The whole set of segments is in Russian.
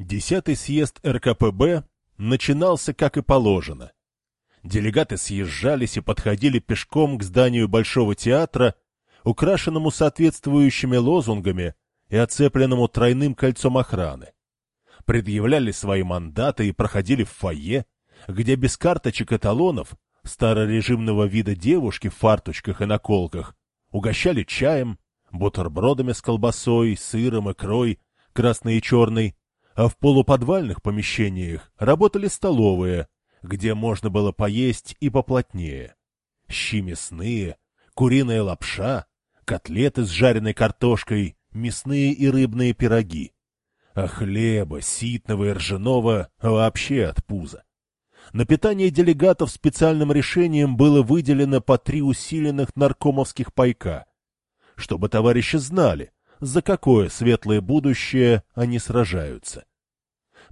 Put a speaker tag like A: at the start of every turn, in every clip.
A: Десятый съезд РКПБ начинался как и положено. Делегаты съезжались и подходили пешком к зданию Большого театра, украшенному соответствующими лозунгами и оцепленному тройным кольцом охраны. Предъявляли свои мандаты и проходили в фойе, где без карточек и талонов старорежимного вида девушки в фарточках и наколках угощали чаем, бутербродами с колбасой, сыром, икрой, красной и черной, а в полуподвальных помещениях работали столовые, где можно было поесть и поплотнее. Щи мясные, куриная лапша, котлеты с жареной картошкой, мясные и рыбные пироги. А хлеба, ситного и ржаного вообще от пуза. На питание делегатов специальным решением было выделено по три усиленных наркомовских пайка, чтобы товарищи знали, за какое светлое будущее они сражаются.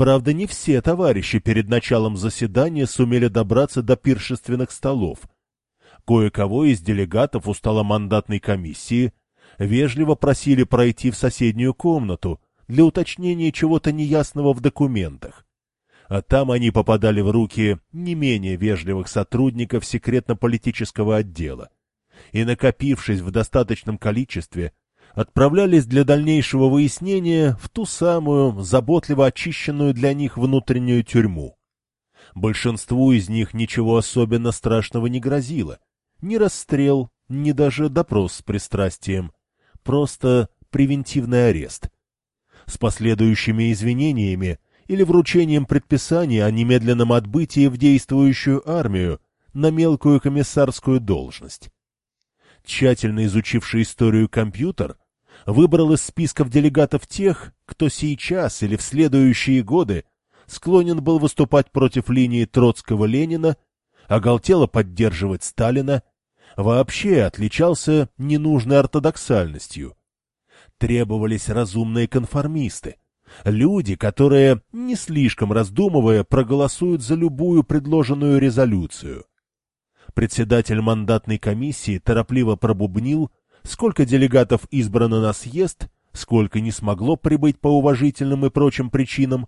A: Правда, не все товарищи перед началом заседания сумели добраться до пиршественных столов. Кое-кого из делегатов у мандатной комиссии вежливо просили пройти в соседнюю комнату для уточнения чего-то неясного в документах. А там они попадали в руки не менее вежливых сотрудников секретно-политического отдела. И, накопившись в достаточном количестве, отправлялись для дальнейшего выяснения в ту самую, заботливо очищенную для них внутреннюю тюрьму. Большинству из них ничего особенно страшного не грозило. Ни расстрел, ни даже допрос с пристрастием. Просто превентивный арест. С последующими извинениями или вручением предписания о немедленном отбытии в действующую армию на мелкую комиссарскую должность. Тщательно изучивший историю компьютер выбрал из списков делегатов тех, кто сейчас или в следующие годы склонен был выступать против линии Троцкого-Ленина, оголтело поддерживать Сталина, вообще отличался ненужной ортодоксальностью. Требовались разумные конформисты, люди, которые, не слишком раздумывая, проголосуют за любую предложенную резолюцию. Председатель мандатной комиссии торопливо пробубнил, сколько делегатов избрано на съезд, сколько не смогло прибыть по уважительным и прочим причинам.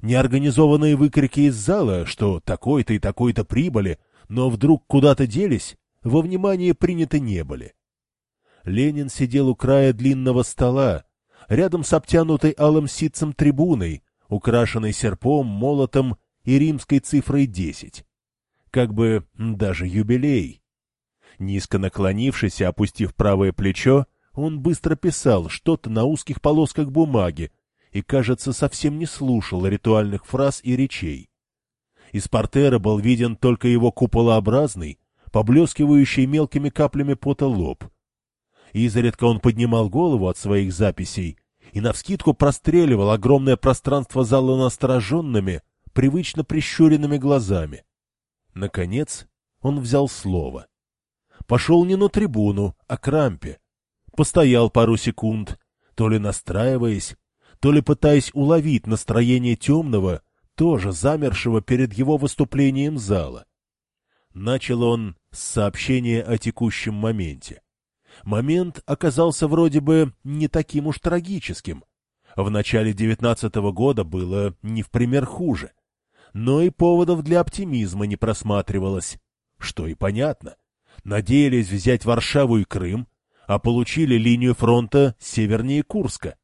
A: Неорганизованные выкрики из зала, что такой-то и такой-то прибыли, но вдруг куда-то делись, во внимание приняты не были. Ленин сидел у края длинного стола, рядом с обтянутой алым ситцем трибуной, украшенной серпом, молотом и римской цифрой десять как бы даже юбилей. Низко наклонившись и опустив правое плечо, он быстро писал что-то на узких полосках бумаги и, кажется, совсем не слушал ритуальных фраз и речей. Из портера был виден только его куполообразный, поблескивающий мелкими каплями пота лоб. Изредка он поднимал голову от своих записей и навскидку простреливал огромное пространство зала настороженными, привычно прищуренными глазами. Наконец он взял слово. Пошел не на трибуну, а к рампе. Постоял пару секунд, то ли настраиваясь, то ли пытаясь уловить настроение темного, тоже замершего перед его выступлением зала. Начал он с сообщения о текущем моменте. Момент оказался вроде бы не таким уж трагическим. В начале девятнадцатого года было не в пример хуже — но и поводов для оптимизма не просматривалось. Что и понятно. Надеялись взять Варшаву и Крым, а получили линию фронта севернее Курска.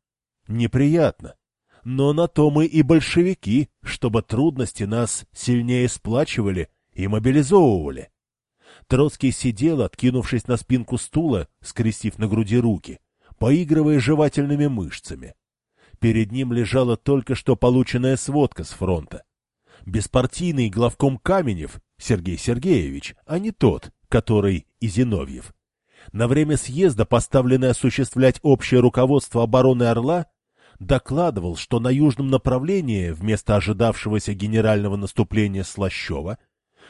A: Неприятно. Но на то мы и большевики, чтобы трудности нас сильнее сплачивали и мобилизовывали. Троцкий сидел, откинувшись на спинку стула, скрестив на груди руки, поигрывая жевательными мышцами. Перед ним лежала только что полученная сводка с фронта беспартийный главком Каменев Сергей Сергеевич, а не тот, который и Зиновьев. На время съезда, поставленный осуществлять общее руководство обороны Орла, докладывал, что на южном направлении, вместо ожидавшегося генерального наступления Слащева,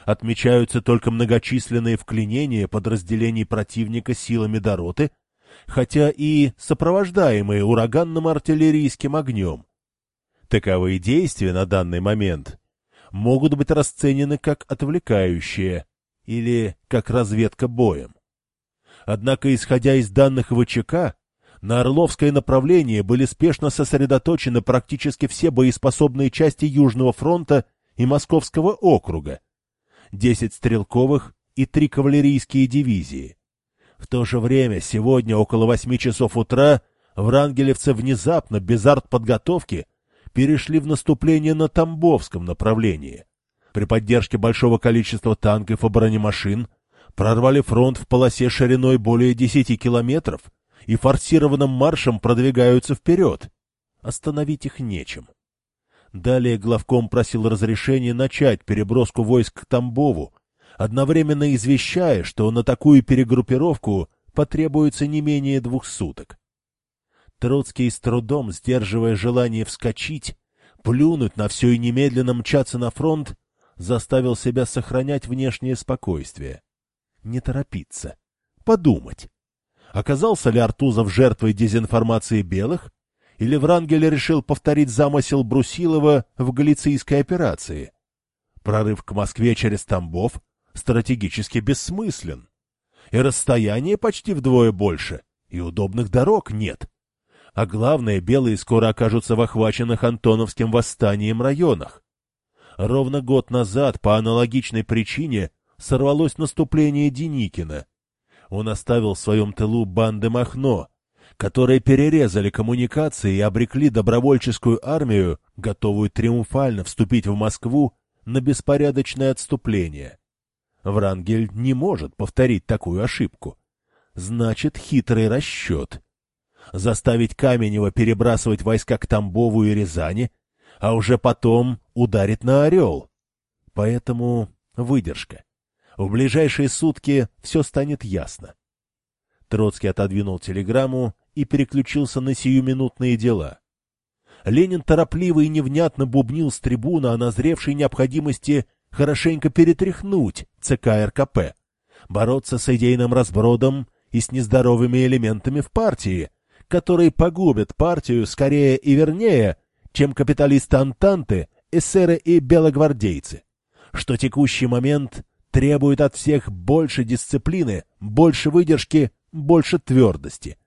A: отмечаются только многочисленные вклинения подразделений противника силами Дороты, хотя и сопровождаемые ураганным артиллерийским огнем. Таковые действия на данный момент могут быть расценены как отвлекающие или как разведка боем. Однако, исходя из данных ВЧК, На Орловское направление были спешно сосредоточены практически все боеспособные части Южного фронта и Московского округа, 10 стрелковых и три кавалерийские дивизии. В то же время сегодня около восьми часов утра врангелевцы внезапно, без артподготовки, перешли в наступление на Тамбовском направлении. При поддержке большого количества танков и бронемашин прорвали фронт в полосе шириной более 10 километров и форсированным маршем продвигаются вперед. Остановить их нечем. Далее главком просил разрешения начать переброску войск к Тамбову, одновременно извещая, что на такую перегруппировку потребуется не менее двух суток. Троцкий с трудом, сдерживая желание вскочить, плюнуть на все и немедленно мчаться на фронт, заставил себя сохранять внешнее спокойствие. Не торопиться. Подумать. Оказался ли Артузов жертвой дезинформации белых, или Врангель решил повторить замысел Брусилова в галицийской операции? Прорыв к Москве через Тамбов стратегически бессмыслен. И расстояние почти вдвое больше, и удобных дорог нет. А главное, белые скоро окажутся в охваченных Антоновским восстанием районах. Ровно год назад по аналогичной причине сорвалось наступление Деникина. Он оставил в своем тылу банды Махно, которые перерезали коммуникации и обрекли добровольческую армию, готовую триумфально вступить в Москву, на беспорядочное отступление. Врангель не может повторить такую ошибку. Значит, хитрый расчет. Заставить Каменева перебрасывать войска к Тамбову и Рязани, а уже потом ударить на Орел. Поэтому выдержка. В ближайшие сутки все станет ясно. Троцкий отодвинул телеграмму и переключился на сиюминутные дела. Ленин торопливо и невнятно бубнил с трибуна о назревшей необходимости хорошенько перетряхнуть ЦК РКП, бороться с идейным разбродом и с нездоровыми элементами в партии, которые погубят партию скорее и вернее, чем капиталисты Антанты, эсеры и белогвардейцы, что текущий момент требует от всех больше дисциплины, больше выдержки, больше твердости.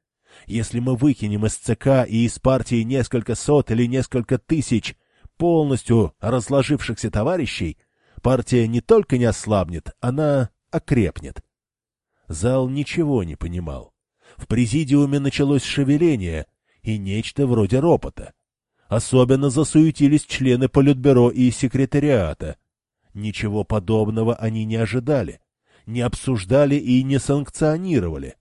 A: Если мы выкинем из ЦК и из партии несколько сот или несколько тысяч полностью разложившихся товарищей, партия не только не ослабнет, она окрепнет. Зал ничего не понимал. В президиуме началось шевеление и нечто вроде ропота. Особенно засуетились члены Политбюро и секретариата. Ничего подобного они не ожидали, не обсуждали и не санкционировали.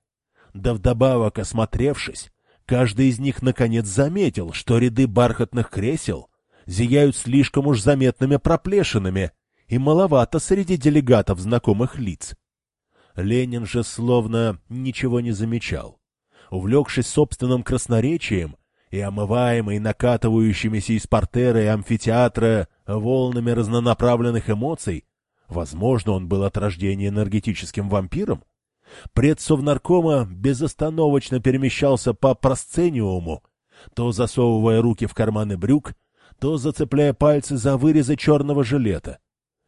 A: Да вдобавок, осмотревшись, каждый из них наконец заметил, что ряды бархатных кресел зияют слишком уж заметными проплешинами, и маловато среди делегатов знакомых лиц. Ленин же словно ничего не замечал. Увлекшись собственным красноречием и омываемый накатывающимися из портера и амфитеатра волнами разнонаправленных эмоций, возможно, он был от рождения энергетическим вампиром, предсовнаркома безостановочно перемещался по просцениуму, то засовывая руки в карманы брюк, то зацепляя пальцы за вырезы черного жилета.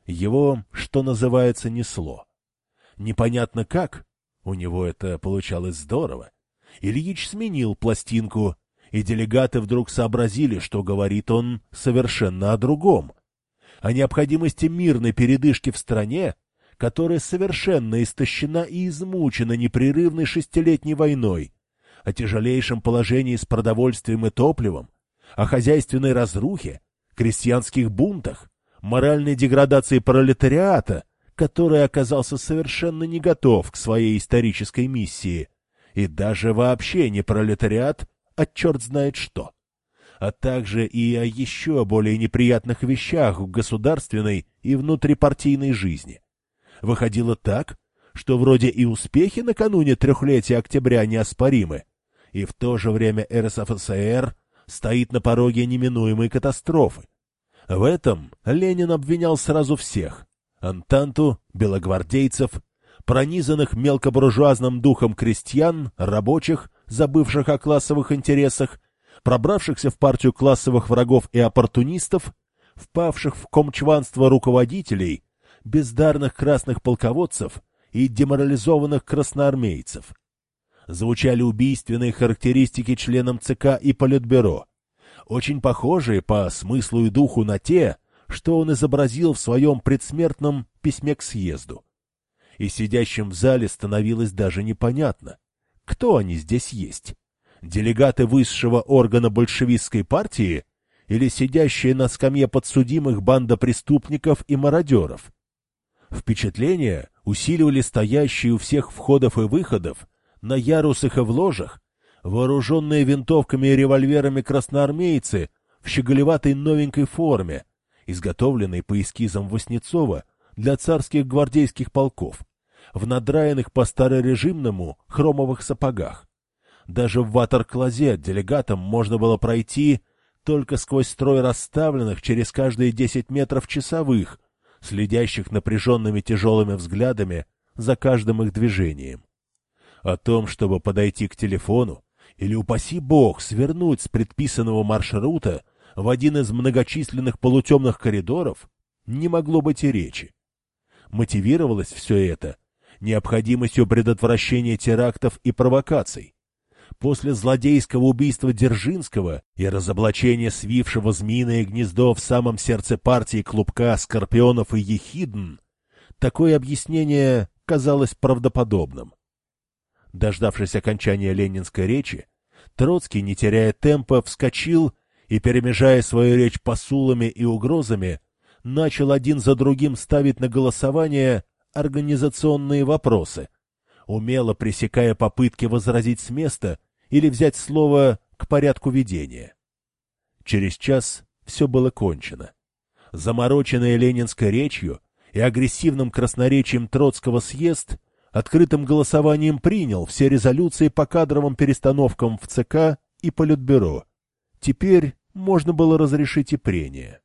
A: Его, что называется, несло. Непонятно как, у него это получалось здорово. Ильич сменил пластинку, и делегаты вдруг сообразили, что говорит он совершенно о другом. О необходимости мирной передышки в стране, которая совершенно истощена и измучена непрерывной шестилетней войной, о тяжелейшем положении с продовольствием и топливом, о хозяйственной разрухе, крестьянских бунтах, моральной деградации пролетариата, который оказался совершенно не готов к своей исторической миссии, и даже вообще не пролетариат, а черт знает что, а также и о еще более неприятных вещах в государственной и внутрипартийной жизни. Выходило так, что вроде и успехи накануне трехлетия октября неоспоримы, и в то же время РСФСР стоит на пороге неминуемой катастрофы. В этом Ленин обвинял сразу всех — Антанту, белогвардейцев, пронизанных мелкобуржуазным духом крестьян, рабочих, забывших о классовых интересах, пробравшихся в партию классовых врагов и оппортунистов, впавших в комчванство руководителей, бездарных красных полководцев и деморализованных красноармейцев. Звучали убийственные характеристики членам ЦК и Политбюро, очень похожие по смыслу и духу на те, что он изобразил в своем предсмертном письме к съезду. И сидящим в зале становилось даже непонятно, кто они здесь есть. Делегаты высшего органа большевистской партии или сидящие на скамье подсудимых банда преступников и мародеров? Впечатления усиливали стоящие у всех входов и выходов, на ярусах и в ложах, вооруженные винтовками и револьверами красноармейцы в щеголеватой новенькой форме, изготовленной по эскизам Васнецова для царских гвардейских полков, в надраенных по старорежимному хромовых сапогах. Даже в ватер-клозе делегатам можно было пройти только сквозь строй расставленных через каждые десять метров часовых, следящих напряженными тяжелыми взглядами за каждым их движением. О том, чтобы подойти к телефону или, упаси бог, свернуть с предписанного маршрута в один из многочисленных полутемных коридоров, не могло быть и речи. Мотивировалось все это необходимостью предотвращения терактов и провокаций. После злодейского убийства Дзержинского и разоблачения свившего змеиное гнездо в самом сердце партии клубка Скорпионов и Ехидн, такое объяснение казалось правдоподобным. Дождавшись окончания ленинской речи, Троцкий, не теряя темпа, вскочил и, перемежая свою речь посулами и угрозами, начал один за другим ставить на голосование организационные вопросы, умело пресекая попытки возразить с места или взять слово к порядку ведения. Через час все было кончено. Замороченная ленинской речью и агрессивным красноречием Троцкого съезд открытым голосованием принял все резолюции по кадровым перестановкам в ЦК и Политбюро. Теперь можно было разрешить и прения.